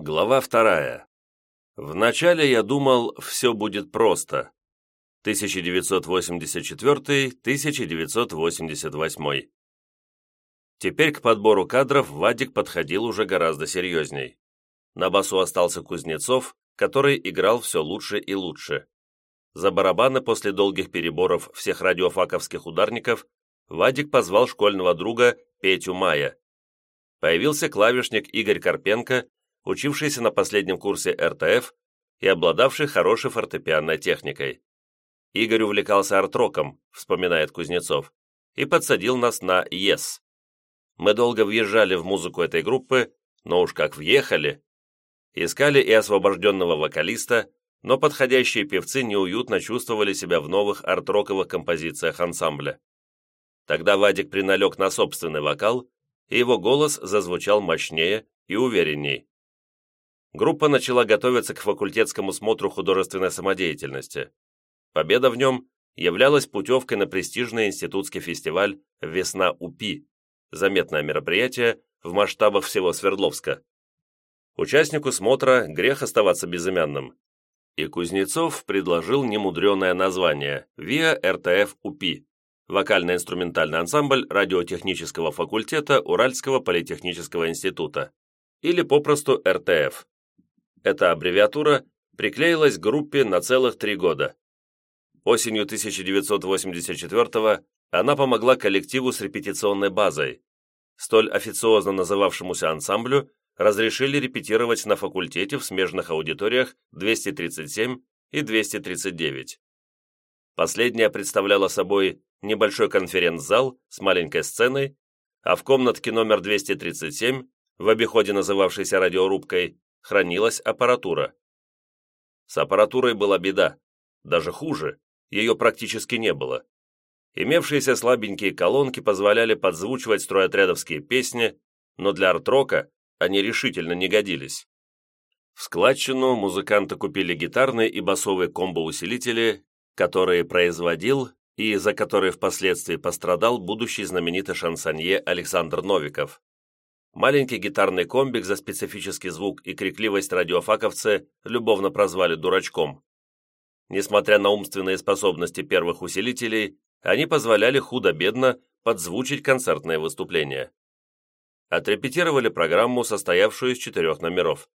Глава вторая. Вначале я думал, все будет просто. 1984-1988. Теперь к подбору кадров Вадик подходил уже гораздо серьезней. На басу остался Кузнецов, который играл все лучше и лучше. За барабаны после долгих переборов всех радиофаковских ударников Вадик позвал школьного друга Петю Мая. Появился клавишник Игорь Карпенко, учившийся на последнем курсе РТФ и обладавший хорошей фортепианной техникой. Игорь увлекался арт-роком, вспоминает Кузнецов, и подсадил нас на «Yes». Мы долго въезжали в музыку этой группы, но уж как въехали. Искали и освобожденного вокалиста, но подходящие певцы неуютно чувствовали себя в новых арт-роковых композициях ансамбля. Тогда Вадик приналег на собственный вокал, и его голос зазвучал мощнее и уверенней. Группа начала готовиться к факультетскому смотру художественной самодеятельности. Победа в нем являлась путевкой на престижный институтский фестиваль «Весна УПИ», заметное мероприятие в масштабах всего Свердловска. Участнику смотра грех оставаться безымянным. И Кузнецов предложил немудреное название «ВИА РТФ УПИ» вокально-инструментальный ансамбль радиотехнического факультета Уральского политехнического института, или попросту РТФ. Эта аббревиатура приклеилась к группе на целых три года. Осенью 1984 она помогла коллективу с репетиционной базой. Столь официозно называвшемуся ансамблю разрешили репетировать на факультете в смежных аудиториях 237 и 239. Последняя представляла собой небольшой конференц-зал с маленькой сценой, а в комнатке номер 237, в обиходе называвшейся радиорубкой, хранилась аппаратура. С аппаратурой была беда, даже хуже, ее практически не было. Имевшиеся слабенькие колонки позволяли подзвучивать стройотрядовские песни, но для арт-рока они решительно не годились. В складчину музыканты купили гитарные и басовые комбо-усилители которые производил и за которые впоследствии пострадал будущий знаменитый шансонье Александр Новиков. Маленький гитарный комбик за специфический звук и крикливость радиофаковцы любовно прозвали «дурачком». Несмотря на умственные способности первых усилителей, они позволяли худо-бедно подзвучить концертные выступления. Отрепетировали программу, состоявшую из четырех номеров,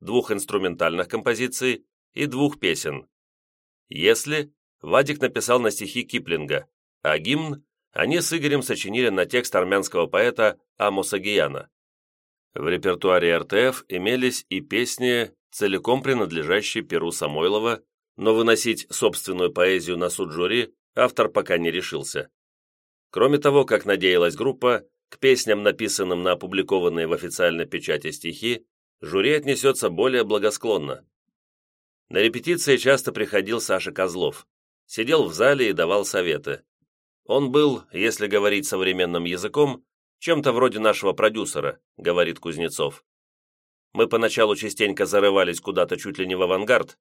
двух инструментальных композиций и двух песен. «Если» Вадик написал на стихи Киплинга, а гимн они с Игорем сочинили на текст армянского поэта Амоса Гияна. В репертуаре РТФ имелись и песни, целиком принадлежащие Перу Самойлова, но выносить собственную поэзию на суд жюри автор пока не решился. Кроме того, как надеялась группа, к песням, написанным на опубликованные в официальной печати стихи, жюри отнесется более благосклонно. На репетиции часто приходил Саша Козлов сидел в зале и давал советы. Он был, если говорить современным языком, чем-то вроде нашего продюсера, говорит Кузнецов. Мы поначалу частенько зарывались куда-то чуть ли не в авангард.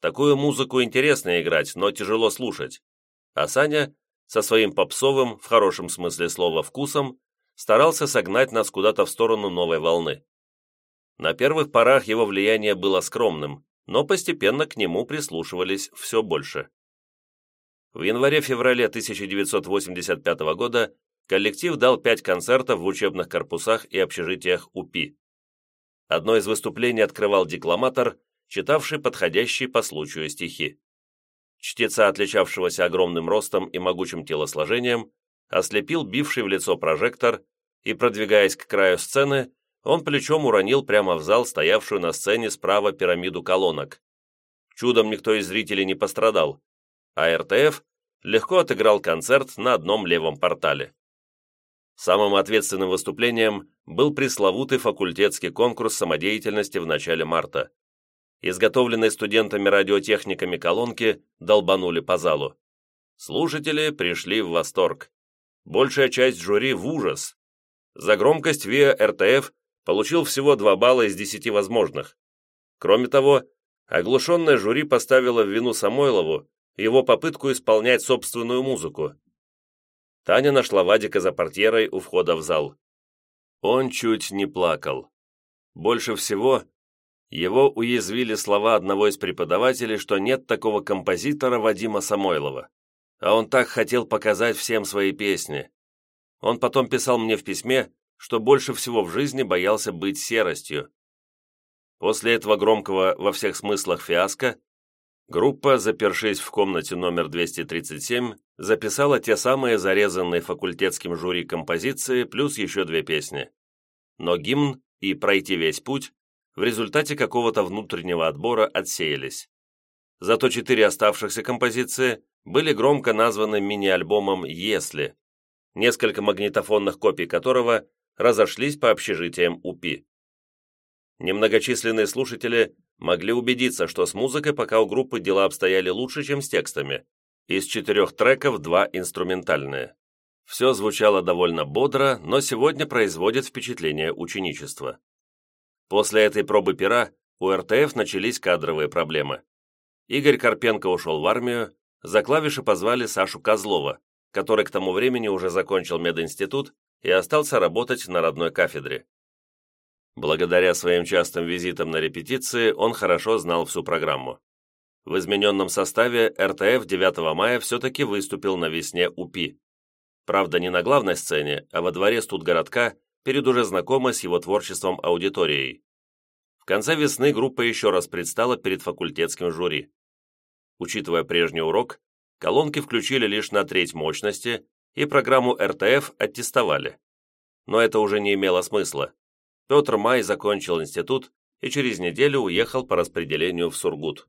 Такую музыку интересно играть, но тяжело слушать. А Саня, со своим попсовым, в хорошем смысле слова, вкусом, старался согнать нас куда-то в сторону новой волны. На первых порах его влияние было скромным, но постепенно к нему прислушивались все больше. В январе-феврале 1985 года коллектив дал пять концертов в учебных корпусах и общежитиях УПИ. Одно из выступлений открывал декламатор, читавший подходящие по случаю стихи. Чтеца, отличавшегося огромным ростом и могучим телосложением, ослепил бивший в лицо прожектор, и, продвигаясь к краю сцены, он плечом уронил прямо в зал стоявшую на сцене справа пирамиду колонок. Чудом никто из зрителей не пострадал, а РТФ легко отыграл концерт на одном левом портале. Самым ответственным выступлением был пресловутый факультетский конкурс самодеятельности в начале марта. Изготовленные студентами-радиотехниками колонки долбанули по залу. Слушатели пришли в восторг. Большая часть жюри в ужас. За громкость ВИА РТФ получил всего 2 балла из 10 возможных. Кроме того, оглушенное жюри поставило в вину Самойлову его попытку исполнять собственную музыку. Таня нашла Вадика за портьерой у входа в зал. Он чуть не плакал. Больше всего Его уязвили слова одного из преподавателей, что нет такого композитора Вадима Самойлова, а он так хотел показать всем свои песни. Он потом писал мне в письме, что больше всего в жизни боялся быть серостью. После этого громкого во всех смыслах фиаско, группа, запершись в комнате номер 237, записала те самые зарезанные факультетским жюри композиции плюс еще две песни. Но гимн и «Пройти весь путь» в результате какого-то внутреннего отбора отсеялись. Зато четыре оставшихся композиции были громко названы мини-альбомом «Если», несколько магнитофонных копий которого разошлись по общежитиям УПИ. Немногочисленные слушатели могли убедиться, что с музыкой пока у группы дела обстояли лучше, чем с текстами. Из четырех треков два инструментальные. Все звучало довольно бодро, но сегодня производит впечатление ученичества. После этой пробы пера у РТФ начались кадровые проблемы. Игорь Карпенко ушел в армию, за клавиши позвали Сашу Козлова, который к тому времени уже закончил мединститут и остался работать на родной кафедре. Благодаря своим частым визитам на репетиции он хорошо знал всю программу. В измененном составе РТФ 9 мая все-таки выступил на весне УПИ. Правда, не на главной сцене, а во дворе студгородка перед уже знакомой с его творчеством аудиторией. В конце весны группа еще раз предстала перед факультетским жюри. Учитывая прежний урок, колонки включили лишь на треть мощности, и программу РТФ аттестовали. Но это уже не имело смысла. Петр Май закончил институт и через неделю уехал по распределению в Сургут.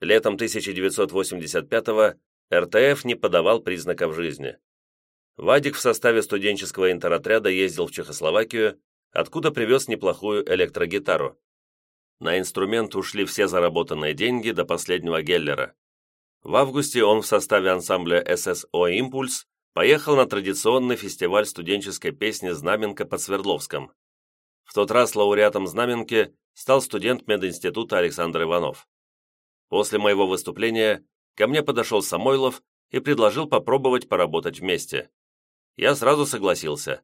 Летом 1985-го РТФ не подавал признаков жизни. Вадик в составе студенческого интеротряда ездил в Чехословакию, откуда привез неплохую электрогитару. На инструмент ушли все заработанные деньги до последнего геллера. В августе он в составе ансамбля ССО «Импульс» поехал на традиционный фестиваль студенческой песни «Знаменка» под Свердловском. В тот раз лауреатом «Знаменки» стал студент мединститута Александр Иванов. После моего выступления ко мне подошел Самойлов и предложил попробовать поработать вместе. Я сразу согласился.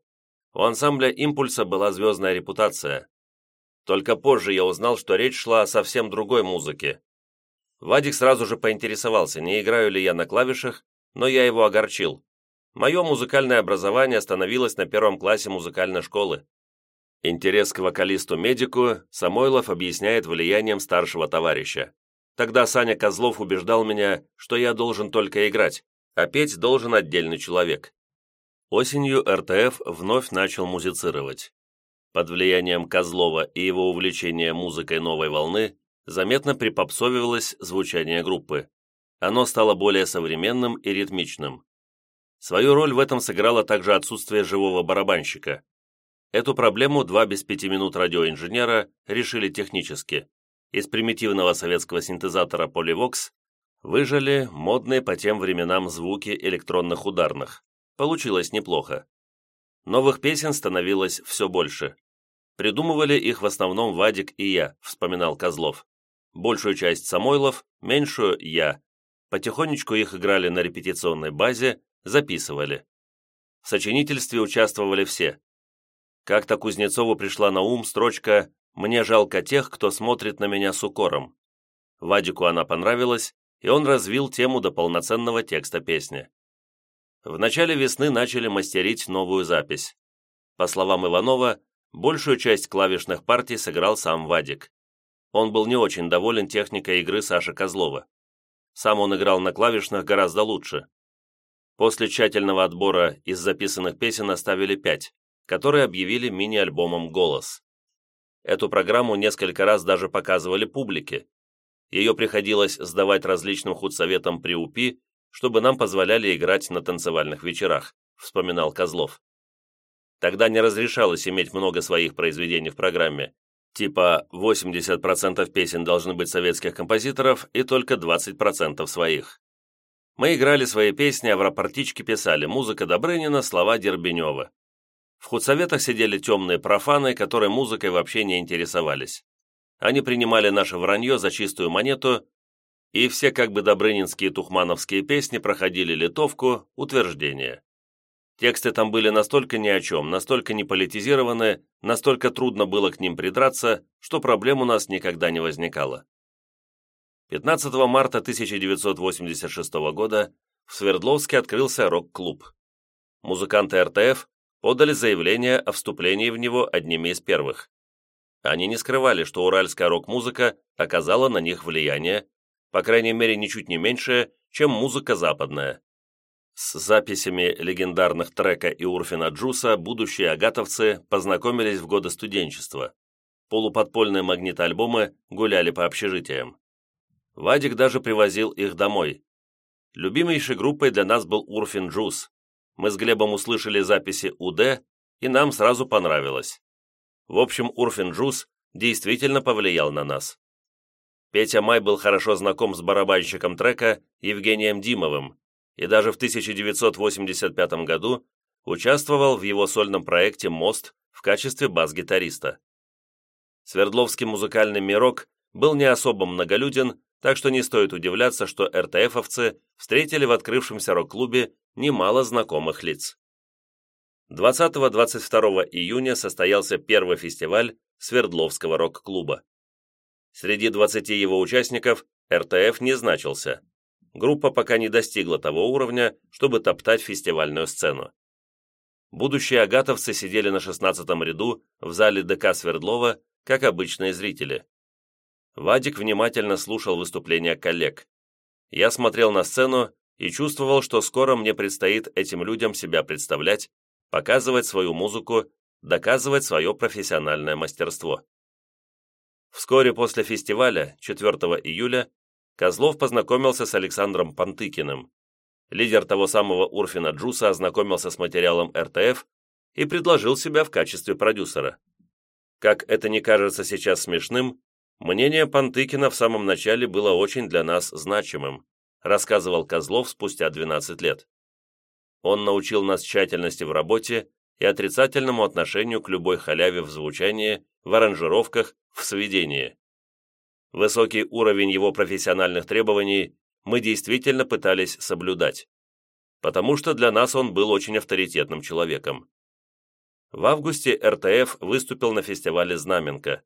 У ансамбля «Импульса» была звездная репутация. Только позже я узнал, что речь шла о совсем другой музыке, Вадик сразу же поинтересовался, не играю ли я на клавишах, но я его огорчил. Мое музыкальное образование становилось на первом классе музыкальной школы. Интерес к вокалисту-медику Самойлов объясняет влиянием старшего товарища. Тогда Саня Козлов убеждал меня, что я должен только играть, а петь должен отдельный человек. Осенью РТФ вновь начал музицировать. Под влиянием Козлова и его увлечения музыкой новой волны заметно припопсовивалось звучание группы. Оно стало более современным и ритмичным. Свою роль в этом сыграло также отсутствие живого барабанщика. Эту проблему два без пяти минут радиоинженера решили технически. Из примитивного советского синтезатора Polyvox выжали модные по тем временам звуки электронных ударных. Получилось неплохо. Новых песен становилось все больше. Придумывали их в основном Вадик и я, вспоминал Козлов большую часть Самойлов, меньшую я. Потихонечку их играли на репетиционной базе, записывали. В сочинительстве участвовали все. Как-то Кузнецову пришла на ум строчка «Мне жалко тех, кто смотрит на меня с укором». Вадику она понравилась, и он развил тему до полноценного текста песни. В начале весны начали мастерить новую запись. По словам Иванова, большую часть клавишных партий сыграл сам Вадик. Он был не очень доволен техникой игры Саши Козлова. Сам он играл на клавишных гораздо лучше. После тщательного отбора из записанных песен оставили пять, которые объявили мини-альбомом «Голос». Эту программу несколько раз даже показывали публике. Ее приходилось сдавать различным худсоветам при УПИ, чтобы нам позволяли играть на танцевальных вечерах, вспоминал Козлов. Тогда не разрешалось иметь много своих произведений в программе, Типа 80% песен должны быть советских композиторов и только 20% своих. Мы играли свои песни, а в рапортичке писали «Музыка Добрынина, слова Дербенева». В худсоветах сидели темные профаны, которые музыкой вообще не интересовались. Они принимали наше вранье за чистую монету, и все как бы добрынинские тухмановские песни проходили литовку, утверждение. Тексты там были настолько ни о чем, настолько не политизированы, настолько трудно было к ним придраться, что проблем у нас никогда не возникало. 15 марта 1986 года в Свердловске открылся рок-клуб. Музыканты РТФ подали заявление о вступлении в него одними из первых. Они не скрывали, что уральская рок-музыка оказала на них влияние, по крайней мере, ничуть не меньшее, чем музыка западная. С записями легендарных трека и Урфина Джуса будущие агатовцы познакомились в годы студенчества. Полуподпольные магнитоальбомы гуляли по общежитиям. Вадик даже привозил их домой. Любимейшей группой для нас был Урфин Джус. Мы с Глебом услышали записи УД, и нам сразу понравилось. В общем, Урфин Джус действительно повлиял на нас. Петя Май был хорошо знаком с барабанщиком трека Евгением Димовым, и даже в 1985 году участвовал в его сольном проекте «Мост» в качестве бас-гитариста. Свердловский музыкальный мирок был не особо многолюден, так что не стоит удивляться, что РТФовцы встретили в открывшемся рок-клубе немало знакомых лиц. 20-22 июня состоялся первый фестиваль Свердловского рок-клуба. Среди 20 его участников РТФ не значился группа пока не достигла того уровня, чтобы топтать фестивальную сцену. Будущие агатовцы сидели на шестнадцатом ряду в зале ДК Свердлова, как обычные зрители. Вадик внимательно слушал выступления коллег. Я смотрел на сцену и чувствовал, что скоро мне предстоит этим людям себя представлять, показывать свою музыку, доказывать свое профессиональное мастерство. Вскоре после фестиваля, 4 июля, Козлов познакомился с Александром Пантыкиным. Лидер того самого Урфина Джуса ознакомился с материалом РТФ и предложил себя в качестве продюсера. Как это не кажется сейчас смешным, мнение Пантыкина в самом начале было очень для нас значимым, рассказывал Козлов спустя 12 лет. Он научил нас тщательности в работе и отрицательному отношению к любой халяве в звучании, в аранжировках, в сведении. Высокий уровень его профессиональных требований мы действительно пытались соблюдать, потому что для нас он был очень авторитетным человеком. В августе РТФ выступил на фестивале «Знаменка».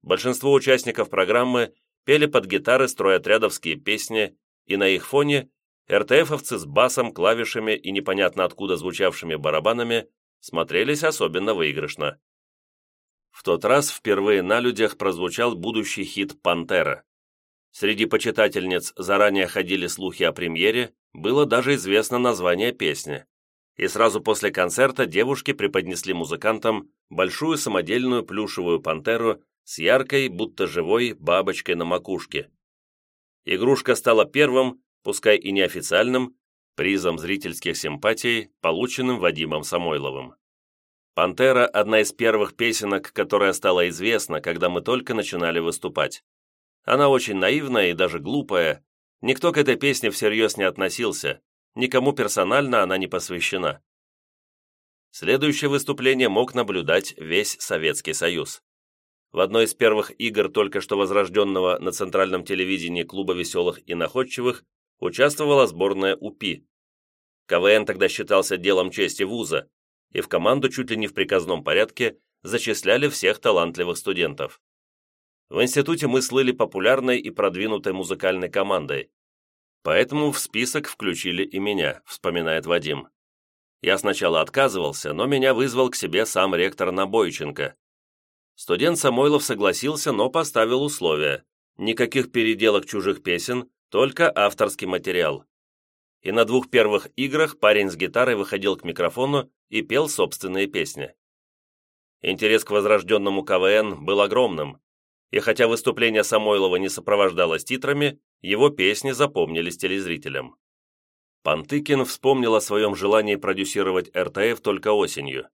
Большинство участников программы пели под гитары стройотрядовские песни, и на их фоне РТФовцы с басом, клавишами и непонятно откуда звучавшими барабанами смотрелись особенно выигрышно. В тот раз впервые на людях прозвучал будущий хит «Пантера». Среди почитательниц заранее ходили слухи о премьере, было даже известно название песни. И сразу после концерта девушки преподнесли музыкантам большую самодельную плюшевую пантеру с яркой, будто живой, бабочкой на макушке. Игрушка стала первым, пускай и неофициальным, призом зрительских симпатий, полученным Вадимом Самойловым. «Пантера» — одна из первых песенок, которая стала известна, когда мы только начинали выступать. Она очень наивная и даже глупая. Никто к этой песне всерьез не относился, никому персонально она не посвящена. Следующее выступление мог наблюдать весь Советский Союз. В одной из первых игр только что возрожденного на центральном телевидении Клуба веселых и находчивых участвовала сборная УПИ. КВН тогда считался делом чести вуза, и в команду чуть ли не в приказном порядке зачисляли всех талантливых студентов. В институте мы слыли популярной и продвинутой музыкальной командой, поэтому в список включили и меня, вспоминает Вадим. Я сначала отказывался, но меня вызвал к себе сам ректор Набойченко. Студент Самойлов согласился, но поставил условия. Никаких переделок чужих песен, только авторский материал и на двух первых играх парень с гитарой выходил к микрофону и пел собственные песни. Интерес к возрожденному КВН был огромным, и хотя выступление Самойлова не сопровождалось титрами, его песни запомнились телезрителям. Пантыкин вспомнил о своем желании продюсировать РТФ только осенью.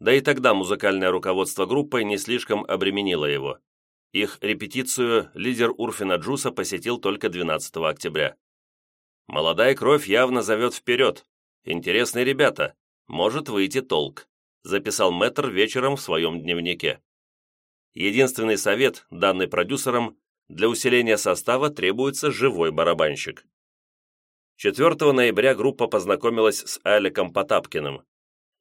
Да и тогда музыкальное руководство группой не слишком обременило его. Их репетицию лидер Урфина Джуса посетил только 12 октября. Молодая кровь явно зовет вперед. Интересные ребята. Может выйти толк», записал Мэтр вечером в своем дневнике. Единственный совет, данный продюсером, для усиления состава требуется живой барабанщик. 4 ноября группа познакомилась с Аликом Потапкиным,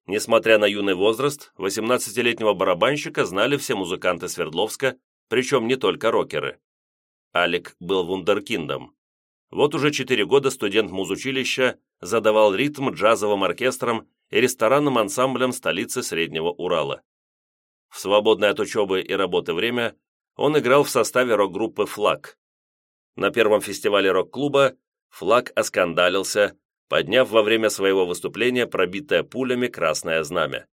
Несмотря на юный возраст, 18-летнего барабанщика знали все музыканты Свердловска, причем не только рокеры. Алик был вундеркиндом. Вот уже четыре года студент музучилища задавал ритм джазовым оркестрам и ресторанным ансамблям столицы Среднего Урала. В свободное от учебы и работы время он играл в составе рок-группы «Флаг». На первом фестивале рок-клуба «Флаг» оскандалился, подняв во время своего выступления пробитое пулями красное знамя.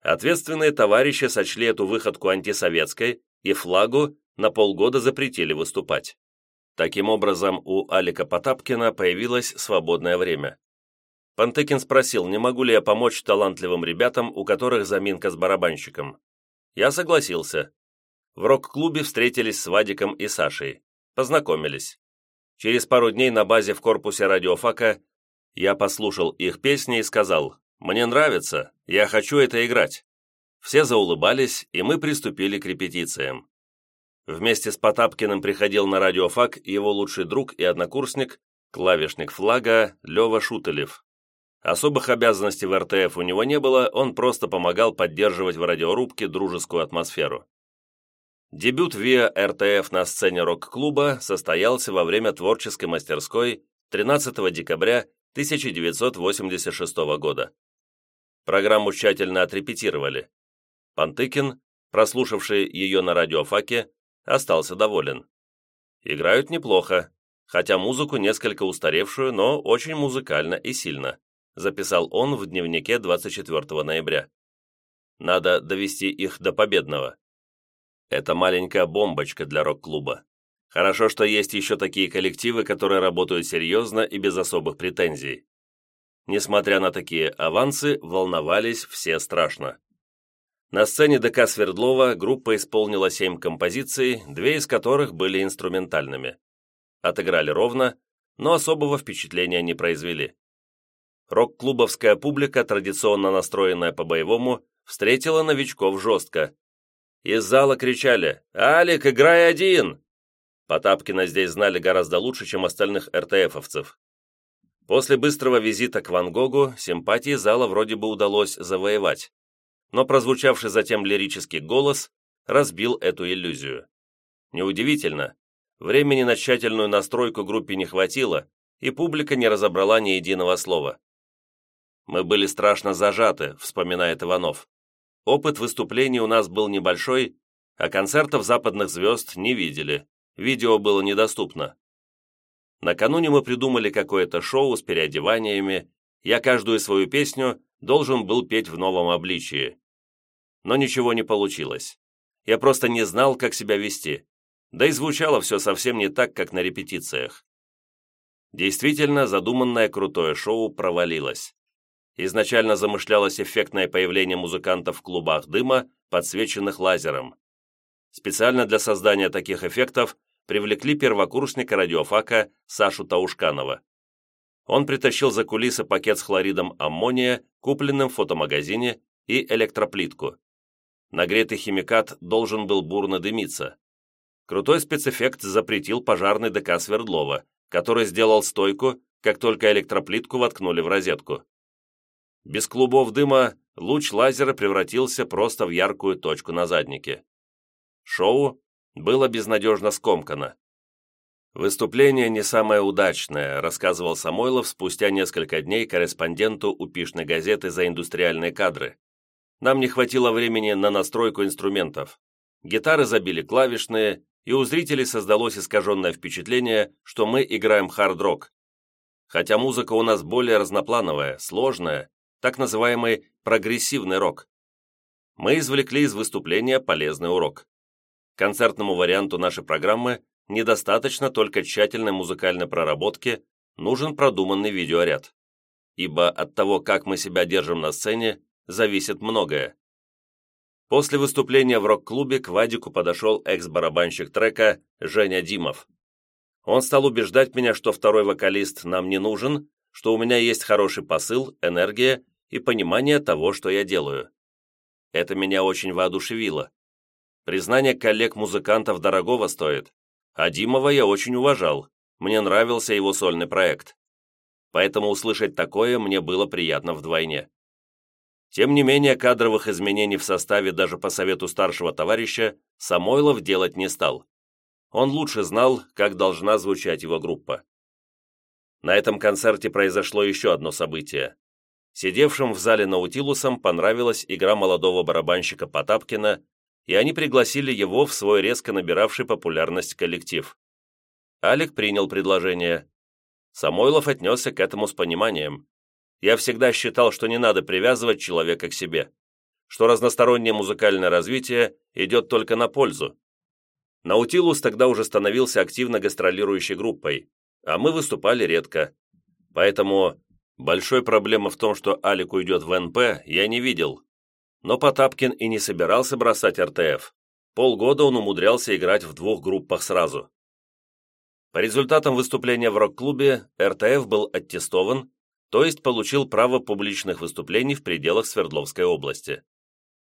Ответственные товарищи сочли эту выходку антисоветской и флагу на полгода запретили выступать. Таким образом, у Алика Потапкина появилось свободное время. Пантыкин спросил, не могу ли я помочь талантливым ребятам, у которых заминка с барабанщиком. Я согласился. В рок-клубе встретились с Вадиком и Сашей. Познакомились. Через пару дней на базе в корпусе радиофака я послушал их песни и сказал, «Мне нравится, я хочу это играть». Все заулыбались, и мы приступили к репетициям. Вместе с Потапкиным приходил на радиофак его лучший друг и однокурсник, клавишник флага Лева Шутелев. Особых обязанностей в РТФ у него не было, он просто помогал поддерживать в радиорубке дружескую атмосферу. Дебют ВИА РТФ на сцене рок-клуба состоялся во время творческой мастерской 13 декабря 1986 года. Программу тщательно отрепетировали. Пантыкин, прослушавший ее на радиофаке, остался доволен. Играют неплохо, хотя музыку несколько устаревшую, но очень музыкально и сильно, записал он в дневнике 24 ноября. Надо довести их до победного. Это маленькая бомбочка для рок-клуба. Хорошо, что есть еще такие коллективы, которые работают серьезно и без особых претензий. Несмотря на такие авансы, волновались все страшно. На сцене ДК Свердлова группа исполнила семь композиций, две из которых были инструментальными. Отыграли ровно, но особого впечатления не произвели. Рок-клубовская публика, традиционно настроенная по-боевому, встретила новичков жестко, из зала кричали «Алик, играй один!» Потапкина здесь знали гораздо лучше, чем остальных РТФовцев. После быстрого визита к Ван Гогу симпатии зала вроде бы удалось завоевать, но прозвучавший затем лирический голос разбил эту иллюзию. Неудивительно, времени на тщательную настройку группе не хватило, и публика не разобрала ни единого слова. «Мы были страшно зажаты», — вспоминает Иванов. Опыт выступлений у нас был небольшой, а концертов западных звезд не видели, видео было недоступно. Накануне мы придумали какое-то шоу с переодеваниями, я каждую свою песню должен был петь в новом обличии. Но ничего не получилось. Я просто не знал, как себя вести, да и звучало все совсем не так, как на репетициях. Действительно, задуманное крутое шоу провалилось. Изначально замышлялось эффектное появление музыкантов в клубах дыма, подсвеченных лазером. Специально для создания таких эффектов привлекли первокурсника радиофака Сашу Таушканова. Он притащил за кулисы пакет с хлоридом аммония, купленным в фотомагазине, и электроплитку. Нагретый химикат должен был бурно дымиться. Крутой спецэффект запретил пожарный ДК Свердлова, который сделал стойку, как только электроплитку воткнули в розетку. Без клубов дыма луч лазера превратился просто в яркую точку на заднике. Шоу было безнадежно скомкано. «Выступление не самое удачное», рассказывал Самойлов спустя несколько дней корреспонденту упишной газеты за индустриальные кадры. «Нам не хватило времени на настройку инструментов. Гитары забили клавишные, и у зрителей создалось искаженное впечатление, что мы играем хард-рок. Хотя музыка у нас более разноплановая, сложная, так называемый прогрессивный рок. Мы извлекли из выступления полезный урок. Концертному варианту нашей программы недостаточно только тщательной музыкальной проработки, нужен продуманный видеоряд. Ибо от того, как мы себя держим на сцене, зависит многое. После выступления в рок-клубе к Вадику подошел экс-барабанщик трека Женя Димов. Он стал убеждать меня, что второй вокалист нам не нужен, что у меня есть хороший посыл, энергия и понимание того, что я делаю. Это меня очень воодушевило. Признание коллег-музыкантов дорогого стоит, а Димова я очень уважал, мне нравился его сольный проект. Поэтому услышать такое мне было приятно вдвойне. Тем не менее, кадровых изменений в составе даже по совету старшего товарища Самойлов делать не стал. Он лучше знал, как должна звучать его группа. На этом концерте произошло еще одно событие. Сидевшим в зале Наутилусом понравилась игра молодого барабанщика Потапкина, и они пригласили его в свой резко набиравший популярность коллектив. Алик принял предложение. Самойлов отнесся к этому с пониманием. Я всегда считал, что не надо привязывать человека к себе, что разностороннее музыкальное развитие идет только на пользу. Наутилус тогда уже становился активно гастролирующей группой, а мы выступали редко. Поэтому большой проблемы в том, что Алик уйдет в НП, я не видел. Но Потапкин и не собирался бросать РТФ. Полгода он умудрялся играть в двух группах сразу. По результатам выступления в рок-клубе РТФ был аттестован, то есть получил право публичных выступлений в пределах Свердловской области.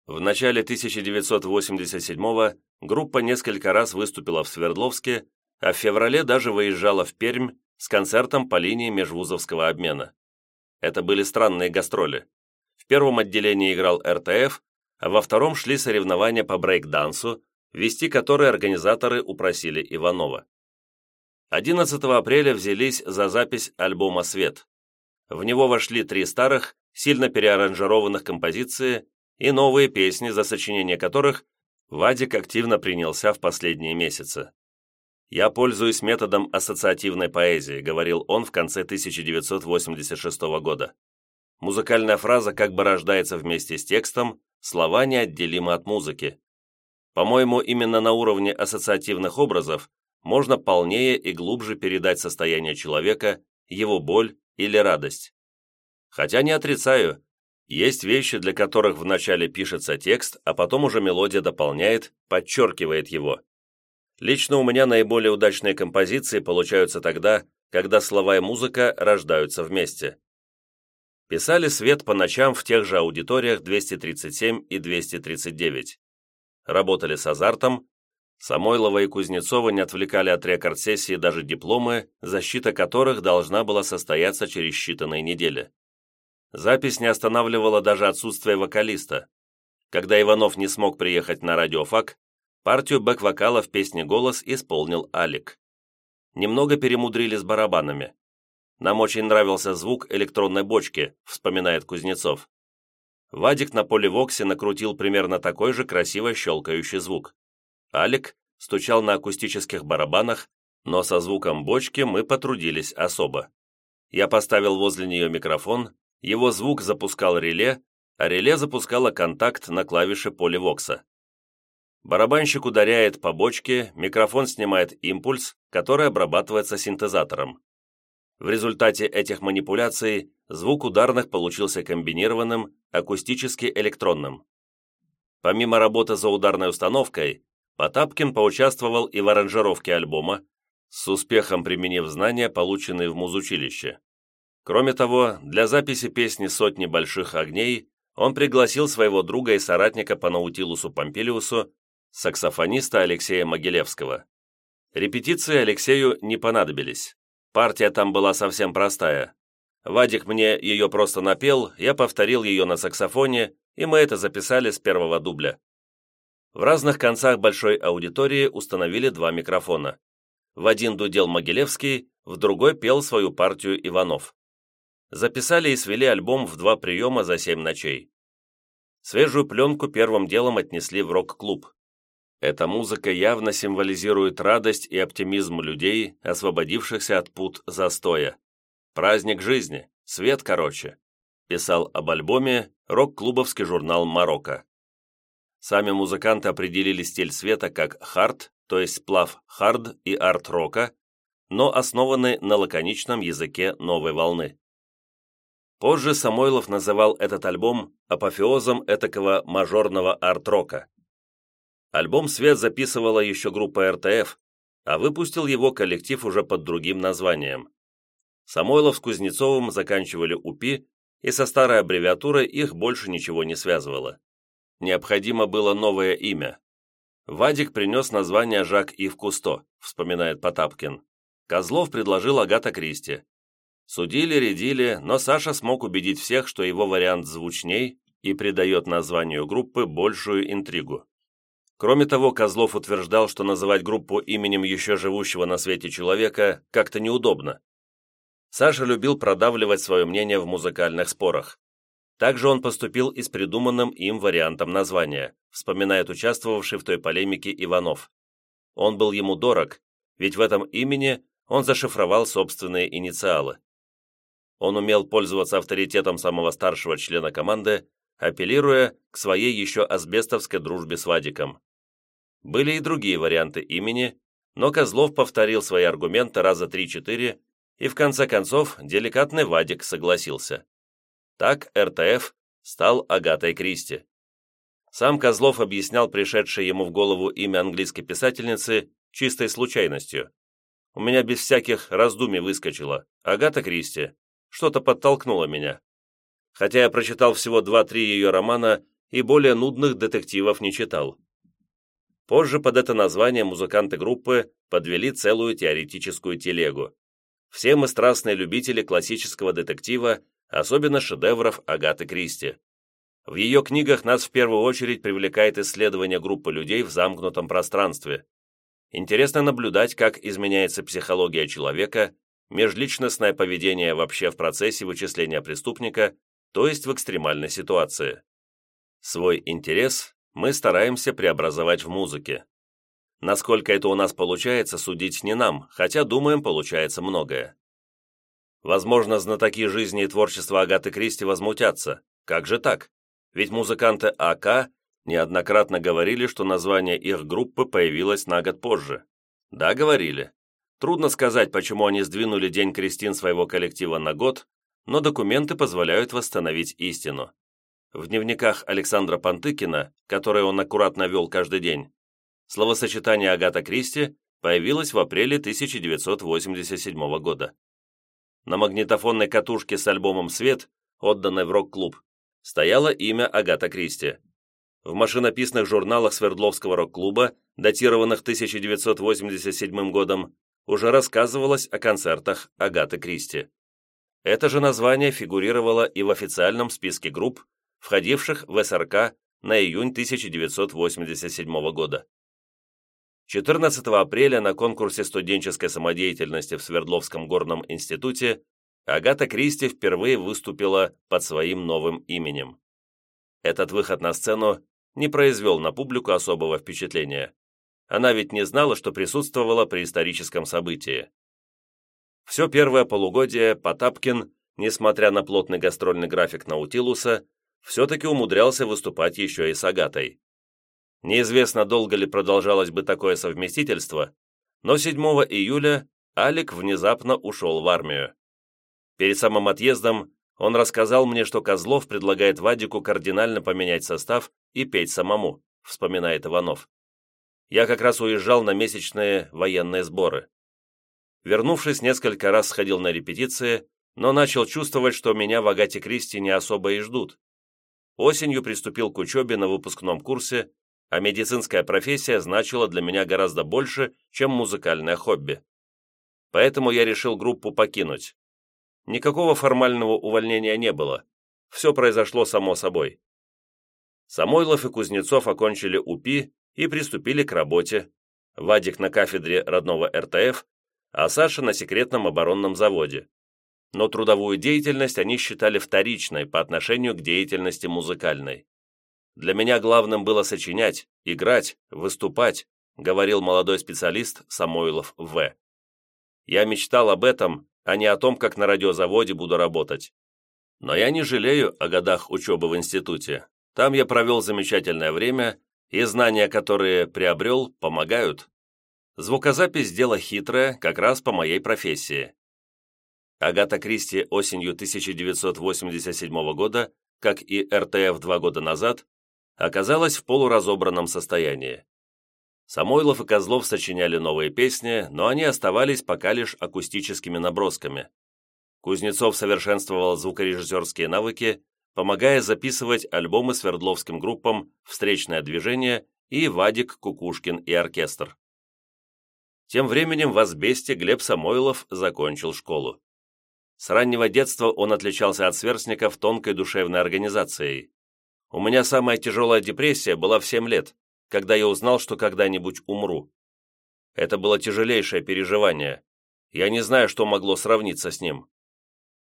В начале 1987 группа несколько раз выступила в Свердловске, а в феврале даже выезжала в Пермь с концертом по линии межвузовского обмена. Это были странные гастроли. В первом отделении играл РТФ, а во втором шли соревнования по брейк-дансу, вести которые организаторы упросили Иванова. 11 апреля взялись за запись альбома «Свет». В него вошли три старых, сильно переаранжированных композиции и новые песни, за сочинение которых Вадик активно принялся в последние месяцы. «Я пользуюсь методом ассоциативной поэзии», говорил он в конце 1986 года. Музыкальная фраза как бы рождается вместе с текстом, слова неотделимы от музыки. По-моему, именно на уровне ассоциативных образов можно полнее и глубже передать состояние человека, его боль или радость. Хотя не отрицаю, есть вещи, для которых вначале пишется текст, а потом уже мелодия дополняет, подчеркивает его. Лично у меня наиболее удачные композиции получаются тогда, когда слова и музыка рождаются вместе. Писали свет по ночам в тех же аудиториях 237 и 239. Работали с азартом, Самойлова и Кузнецова не отвлекали от рекорд-сессии даже дипломы, защита которых должна была состояться через считанные недели. Запись не останавливала даже отсутствие вокалиста. Когда Иванов не смог приехать на радиофак, партию бэк-вокала в песне «Голос» исполнил Алик. Немного перемудрили с барабанами. Нам очень нравился звук электронной бочки, вспоминает Кузнецов. Вадик на поле Воксе накрутил примерно такой же красиво щелкающий звук. Алик стучал на акустических барабанах, но со звуком бочки мы потрудились особо. Я поставил возле нее микрофон, его звук запускал реле, а реле запускало контакт на клавише поливокса. Барабанщик ударяет по бочке, микрофон снимает импульс, который обрабатывается синтезатором. В результате этих манипуляций звук ударных получился комбинированным, акустически электронным. Помимо работы за ударной установкой, Потапкин поучаствовал и в аранжировке альбома, с успехом применив знания, полученные в музучилище. Кроме того, для записи песни «Сотни больших огней» он пригласил своего друга и соратника по Наутилусу Помпилиусу, саксофониста Алексея Могилевского. Репетиции Алексею не понадобились. Партия там была совсем простая. Вадик мне ее просто напел, я повторил ее на саксофоне, и мы это записали с первого дубля. В разных концах большой аудитории установили два микрофона. В один дудел Могилевский, в другой пел свою партию Иванов. Записали и свели альбом в два приема за семь ночей. Свежую пленку первым делом отнесли в рок-клуб. Эта музыка явно символизирует радость и оптимизм людей, освободившихся от пут застоя. Праздник жизни, свет короче, писал об альбоме рок-клубовский журнал «Марокко». Сами музыканты определили стиль света как хард, то есть сплав хард и арт-рока, но основанный на лаконичном языке новой волны. Позже Самойлов называл этот альбом апофеозом этакого мажорного арт-рока. Альбом «Свет» записывала еще группа РТФ, а выпустил его коллектив уже под другим названием. Самойлов с Кузнецовым заканчивали УПИ, и со старой аббревиатурой их больше ничего не связывало. Необходимо было новое имя. Вадик принес название Жак Ив Кусто, вспоминает Потапкин. Козлов предложил Агата Кристи. Судили, рядили, но Саша смог убедить всех, что его вариант звучней и придает названию группы большую интригу. Кроме того, Козлов утверждал, что называть группу именем еще живущего на свете человека как-то неудобно. Саша любил продавливать свое мнение в музыкальных спорах. Также он поступил и с придуманным им вариантом названия, вспоминает участвовавший в той полемике Иванов. Он был ему дорог, ведь в этом имени он зашифровал собственные инициалы. Он умел пользоваться авторитетом самого старшего члена команды, апеллируя к своей еще асбестовской дружбе с Вадиком. Были и другие варианты имени, но Козлов повторил свои аргументы раза три-четыре, и в конце концов деликатный Вадик согласился. Так РТФ стал Агатой Кристи. Сам Козлов объяснял пришедшее ему в голову имя английской писательницы чистой случайностью. У меня без всяких раздумий выскочило. Агата Кристи. Что-то подтолкнуло меня. Хотя я прочитал всего два-три ее романа и более нудных детективов не читал. Позже под это название музыканты группы подвели целую теоретическую телегу. Все мы страстные любители классического детектива, особенно шедевров Агаты Кристи. В ее книгах нас в первую очередь привлекает исследование группы людей в замкнутом пространстве. Интересно наблюдать, как изменяется психология человека, межличностное поведение вообще в процессе вычисления преступника, то есть в экстремальной ситуации. Свой интерес мы стараемся преобразовать в музыке. Насколько это у нас получается, судить не нам, хотя, думаем, получается многое. Возможно, знатоки жизни и творчества Агаты Кристи возмутятся. Как же так? Ведь музыканты АК неоднократно говорили, что название их группы появилось на год позже. Да, говорили. Трудно сказать, почему они сдвинули День Кристин своего коллектива на год, но документы позволяют восстановить истину. В дневниках Александра Пантыкина, которые он аккуратно вел каждый день, словосочетание Агата Кристи появилось в апреле 1987 года. На магнитофонной катушке с альбомом «Свет», отданной в рок-клуб, стояло имя Агата Кристи. В машинописных журналах Свердловского рок-клуба, датированных 1987 годом, уже рассказывалось о концертах Агаты Кристи. Это же название фигурировало и в официальном списке групп, входивших в СРК на июнь 1987 года. 14 апреля на конкурсе студенческой самодеятельности в Свердловском горном институте Агата Кристи впервые выступила под своим новым именем. Этот выход на сцену не произвел на публику особого впечатления. Она ведь не знала, что присутствовала при историческом событии. Все первое полугодие Потапкин, несмотря на плотный гастрольный график Наутилуса, все-таки умудрялся выступать еще и с Агатой. Неизвестно, долго ли продолжалось бы такое совместительство, но 7 июля Алик внезапно ушел в армию. Перед самым отъездом он рассказал мне, что Козлов предлагает Вадику кардинально поменять состав и петь самому, вспоминает Иванов. Я как раз уезжал на месячные военные сборы. Вернувшись, несколько раз сходил на репетиции, но начал чувствовать, что меня в Агате Кристи не особо и ждут. Осенью приступил к учебе на выпускном курсе, а медицинская профессия значила для меня гораздо больше, чем музыкальное хобби. Поэтому я решил группу покинуть. Никакого формального увольнения не было. Все произошло само собой. Самойлов и Кузнецов окончили УПИ и приступили к работе. Вадик на кафедре родного РТФ, а Саша на секретном оборонном заводе но трудовую деятельность они считали вторичной по отношению к деятельности музыкальной. «Для меня главным было сочинять, играть, выступать», говорил молодой специалист Самойлов В. «Я мечтал об этом, а не о том, как на радиозаводе буду работать. Но я не жалею о годах учебы в институте. Там я провел замечательное время, и знания, которые приобрел, помогают. Звукозапись – дело хитрое, как раз по моей профессии. Агата Кристи осенью 1987 года, как и РТФ два года назад, оказалась в полуразобранном состоянии. Самойлов и Козлов сочиняли новые песни, но они оставались пока лишь акустическими набросками. Кузнецов совершенствовал звукорежиссерские навыки, помогая записывать альбомы свердловским группам «Встречное движение» и «Вадик, Кукушкин и оркестр». Тем временем в Асбесте Глеб Самойлов закончил школу. С раннего детства он отличался от сверстников тонкой душевной организацией. У меня самая тяжелая депрессия была в 7 лет, когда я узнал, что когда-нибудь умру. Это было тяжелейшее переживание. Я не знаю, что могло сравниться с ним.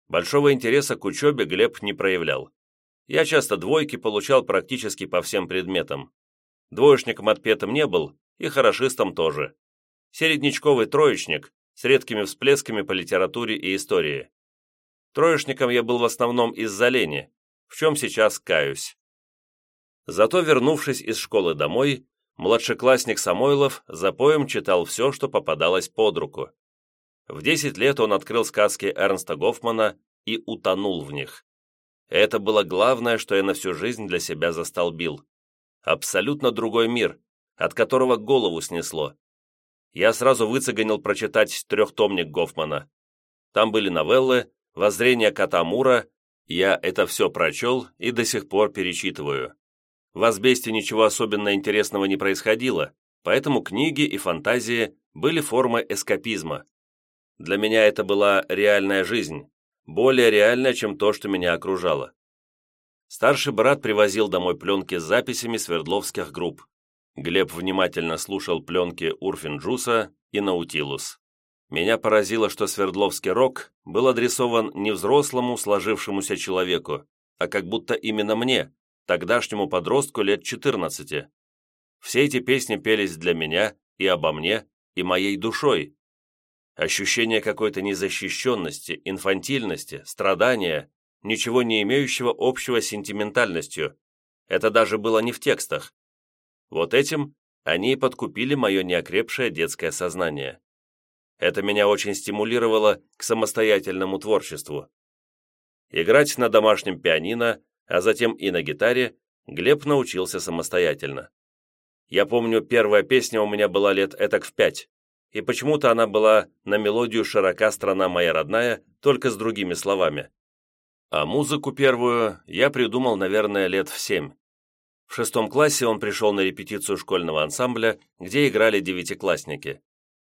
Большого интереса к учебе Глеб не проявлял. Я часто двойки получал практически по всем предметам. Двоечником отпетым не был, и хорошистом тоже. Середнячковый троечник с редкими всплесками по литературе и истории. Троечником я был в основном из-за лени, в чем сейчас каюсь. Зато, вернувшись из школы домой, младшеклассник Самойлов за поем читал все, что попадалось под руку. В 10 лет он открыл сказки Эрнста Гофмана и утонул в них. Это было главное, что я на всю жизнь для себя застолбил. Абсолютно другой мир, от которого голову снесло. Я сразу выцегонил прочитать трехтомник Гофмана. Там были новеллы, воззрения кота Мура, я это все прочел и до сих пор перечитываю. В «Асбесте» ничего особенно интересного не происходило, поэтому книги и фантазии были формой эскапизма. Для меня это была реальная жизнь, более реальная, чем то, что меня окружало. Старший брат привозил домой пленки с записями свердловских групп. Глеб внимательно слушал пленки Урфинджуса и Наутилус. Меня поразило, что Свердловский рок был адресован не взрослому сложившемуся человеку, а как будто именно мне, тогдашнему подростку лет 14. Все эти песни пелись для меня и обо мне, и моей душой. Ощущение какой-то незащищенности, инфантильности, страдания, ничего не имеющего общего с сентиментальностью. Это даже было не в текстах. Вот этим они и подкупили мое неокрепшее детское сознание. Это меня очень стимулировало к самостоятельному творчеству. Играть на домашнем пианино а затем и на гитаре, Глеб научился самостоятельно. Я помню, первая песня у меня была лет этак в пять, и почему-то она была на мелодию «Широка страна моя родная», только с другими словами. А музыку первую я придумал, наверное, лет в семь. В шестом классе он пришел на репетицию школьного ансамбля, где играли девятиклассники.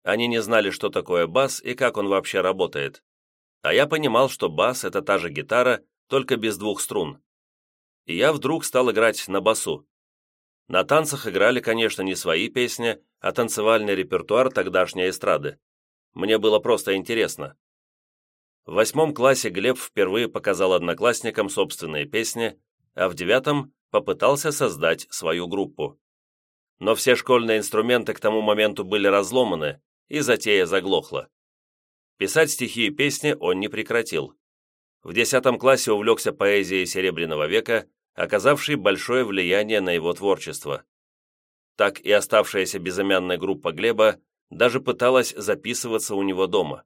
Они не знали, что такое бас и как он вообще работает. А я понимал, что бас — это та же гитара, только без двух струн и я вдруг стал играть на басу. На танцах играли, конечно, не свои песни, а танцевальный репертуар тогдашней эстрады. Мне было просто интересно. В восьмом классе Глеб впервые показал одноклассникам собственные песни, а в девятом попытался создать свою группу. Но все школьные инструменты к тому моменту были разломаны, и затея заглохла. Писать стихи и песни он не прекратил. В десятом классе увлекся поэзией Серебряного века, оказавшей большое влияние на его творчество. Так и оставшаяся безымянная группа Глеба даже пыталась записываться у него дома.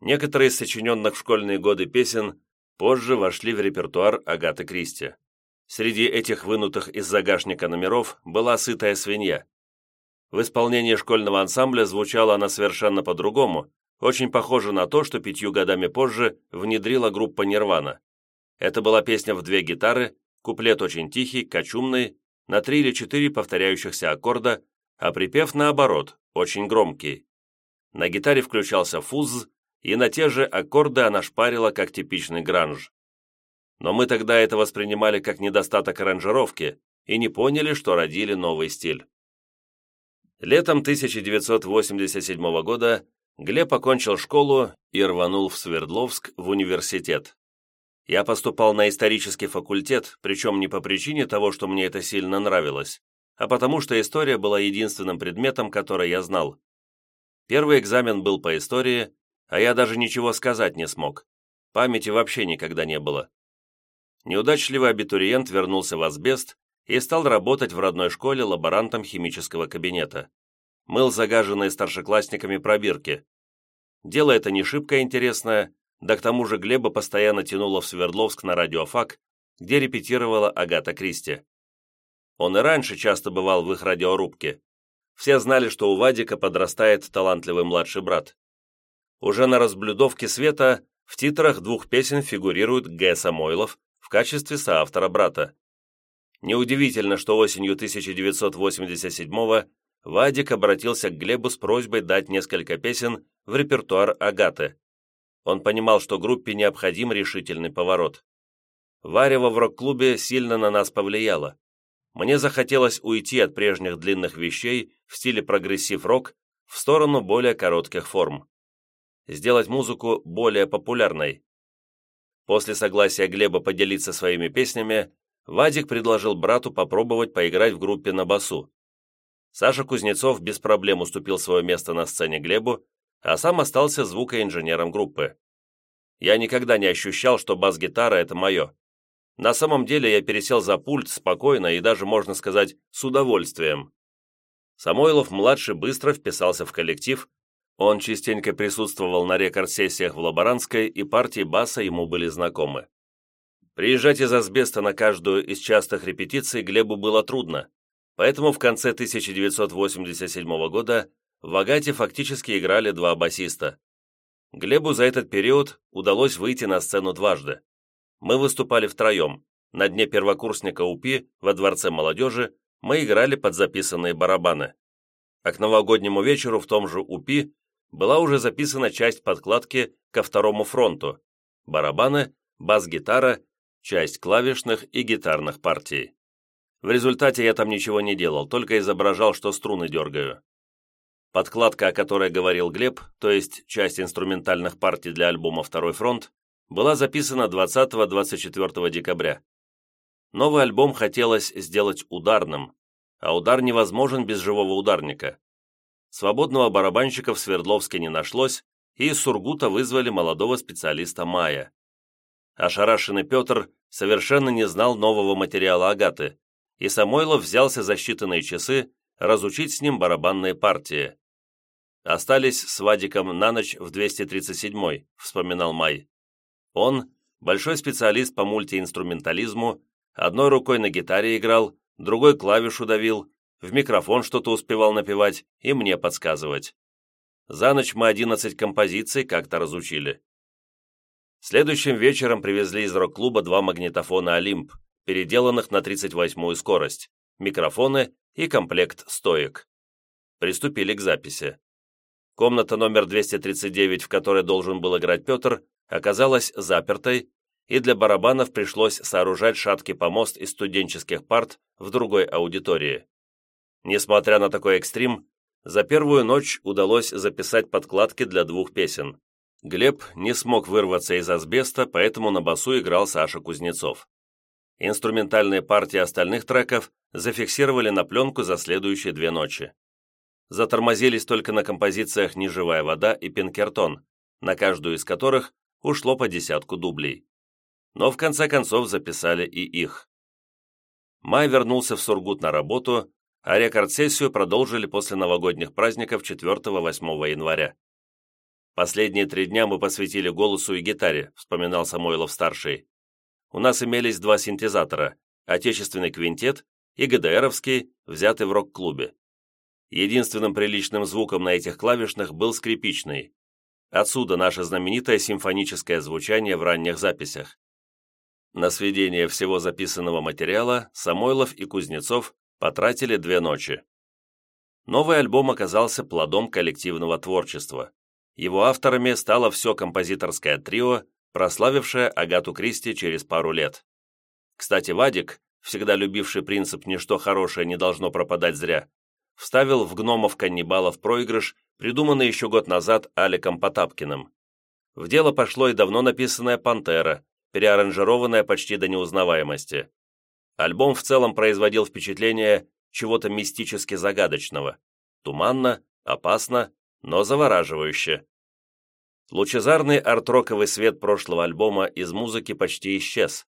Некоторые из сочиненных в школьные годы песен позже вошли в репертуар Агаты Кристи. Среди этих вынутых из загашника номеров была «Сытая свинья». В исполнении школьного ансамбля звучала она совершенно по-другому, очень похоже на то, что пятью годами позже внедрила группа «Нирвана». Это была песня в две гитары, куплет очень тихий, кочумный, на три или четыре повторяющихся аккорда, а припев наоборот, очень громкий. На гитаре включался фуз, и на те же аккорды она шпарила, как типичный гранж. Но мы тогда это воспринимали как недостаток аранжировки и не поняли, что родили новый стиль. Летом 1987 года Глеб окончил школу и рванул в Свердловск в университет. Я поступал на исторический факультет, причем не по причине того, что мне это сильно нравилось, а потому что история была единственным предметом, который я знал. Первый экзамен был по истории, а я даже ничего сказать не смог. Памяти вообще никогда не было. Неудачливый абитуриент вернулся в асбест и стал работать в родной школе лаборантом химического кабинета. Мыл загаженные старшеклассниками пробирки. Дело это не шибко интересное, да к тому же Глеба постоянно тянуло в Свердловск на радиофак, где репетировала Агата Кристи. Он и раньше часто бывал в их радиорубке. Все знали, что у Вадика подрастает талантливый младший брат. Уже на разблюдовке света в титрах двух песен фигурирует Г. Самойлов качестве соавтора брата. Неудивительно, что осенью 1987 Вадик обратился к Глебу с просьбой дать несколько песен в репертуар Агаты. Он понимал, что группе необходим решительный поворот. Варево в рок-клубе сильно на нас повлияло. Мне захотелось уйти от прежних длинных вещей в стиле прогрессив-рок в сторону более коротких форм. Сделать музыку более популярной. После согласия Глеба поделиться своими песнями, Вадик предложил брату попробовать поиграть в группе на басу. Саша Кузнецов без проблем уступил свое место на сцене Глебу, а сам остался звукоинженером группы. Я никогда не ощущал, что бас-гитара — это мое. На самом деле я пересел за пульт спокойно и даже, можно сказать, с удовольствием. Самойлов-младший быстро вписался в коллектив, он частенько присутствовал на рекорд-сессиях в Лаборанской, и партии баса ему были знакомы. Приезжать из асбеста на каждую из частых репетиций Глебу было трудно, поэтому в конце 1987 года в Агате фактически играли два басиста. Глебу за этот период удалось выйти на сцену дважды. Мы выступали втроем. На дне первокурсника УПИ во Дворце молодежи мы играли под записанные барабаны. А к новогоднему вечеру в том же УПИ была уже записана часть подкладки ко второму фронту. Барабаны, бас-гитара, часть клавишных и гитарных партий. В результате я там ничего не делал, только изображал, что струны дергаю. Подкладка, о которой говорил Глеб, то есть часть инструментальных партий для альбома «Второй фронт», была записана 20-24 декабря. Новый альбом хотелось сделать ударным, а удар невозможен без живого ударника. Свободного барабанщика в Свердловске не нашлось, и из Сургута вызвали молодого специалиста Мая. Ошарашенный Петр совершенно не знал нового материала Агаты, и Самойлов взялся за считанные часы разучить с ним барабанные партии. «Остались с Вадиком на ночь в 237-й», — вспоминал Май. Он, большой специалист по мультиинструментализму, одной рукой на гитаре играл, другой клавишу давил, в микрофон что-то успевал напевать и мне подсказывать. За ночь мы 11 композиций как-то разучили. Следующим вечером привезли из рок-клуба два магнитофона «Олимп», переделанных на 38-ю скорость, микрофоны и комплект стоек. Приступили к записи. Комната номер 239, в которой должен был играть Петр, оказалась запертой, и для барабанов пришлось сооружать шаткий помост из студенческих парт в другой аудитории. Несмотря на такой экстрим, за первую ночь удалось записать подкладки для двух песен. Глеб не смог вырваться из асбеста, поэтому на басу играл Саша Кузнецов. Инструментальные партии остальных треков зафиксировали на пленку за следующие две ночи. Затормозились только на композициях «Неживая вода» и «Пинкертон», на каждую из которых ушло по десятку дублей. Но в конце концов записали и их. Май вернулся в Сургут на работу, а рекорд-сессию продолжили после новогодних праздников 4-8 января. «Последние три дня мы посвятили голосу и гитаре», вспоминал Самойлов-старший. «У нас имелись два синтезатора, отечественный квинтет и ГДРовский, взятый в рок-клубе. Единственным приличным звуком на этих клавишных был скрипичный. Отсюда наше знаменитое симфоническое звучание в ранних записях. На сведение всего записанного материала Самойлов и Кузнецов потратили две ночи. Новый альбом оказался плодом коллективного творчества. Его авторами стало все композиторское трио, прославившее Агату Кристи через пару лет. Кстати, Вадик, всегда любивший принцип «ничто хорошее не должно пропадать зря», вставил в «Гномов-каннибалов» проигрыш, придуманный еще год назад Аликом Потапкиным. В дело пошло и давно написанная «Пантера», переаранжированная почти до неузнаваемости. Альбом в целом производил впечатление чего-то мистически загадочного. Туманно, опасно, но завораживающе. Лучезарный арт-роковый свет прошлого альбома из музыки почти исчез.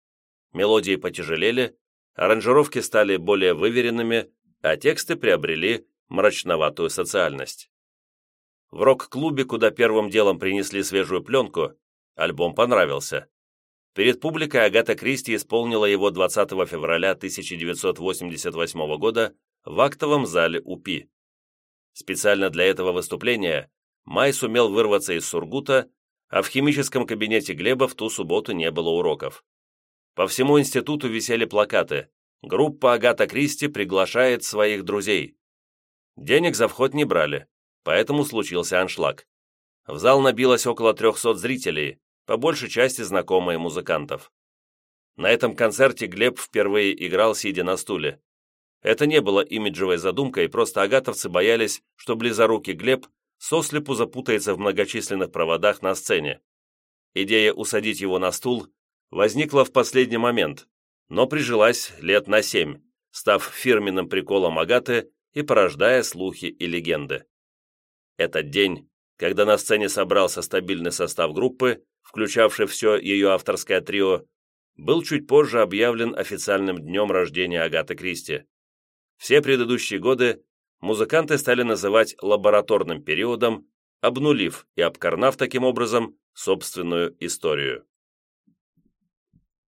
Мелодии потяжелели, аранжировки стали более выверенными, а тексты приобрели мрачноватую социальность. В рок-клубе, куда первым делом принесли свежую пленку, альбом понравился. Перед публикой Агата Кристи исполнила его 20 февраля 1988 года в актовом зале УПИ. Специально для этого выступления Май сумел вырваться из Сургута, а в химическом кабинете Глеба в ту субботу не было уроков. По всему институту висели плакаты «Группа Агата Кристи приглашает своих друзей». Денег за вход не брали, поэтому случился аншлаг. В зал набилось около 300 зрителей, по большей части знакомые музыкантов. На этом концерте Глеб впервые играл, сидя на стуле. Это не было имиджевой задумкой, просто агатовцы боялись, что близорукий Глеб сослепу запутается в многочисленных проводах на сцене. Идея усадить его на стул возникла в последний момент, но прижилась лет на семь, став фирменным приколом Агаты и порождая слухи и легенды. Этот день, когда на сцене собрался стабильный состав группы, включавший все ее авторское трио, был чуть позже объявлен официальным днем рождения Агаты Кристи. Все предыдущие годы музыканты стали называть лабораторным периодом, обнулив и обкарнав таким образом собственную историю.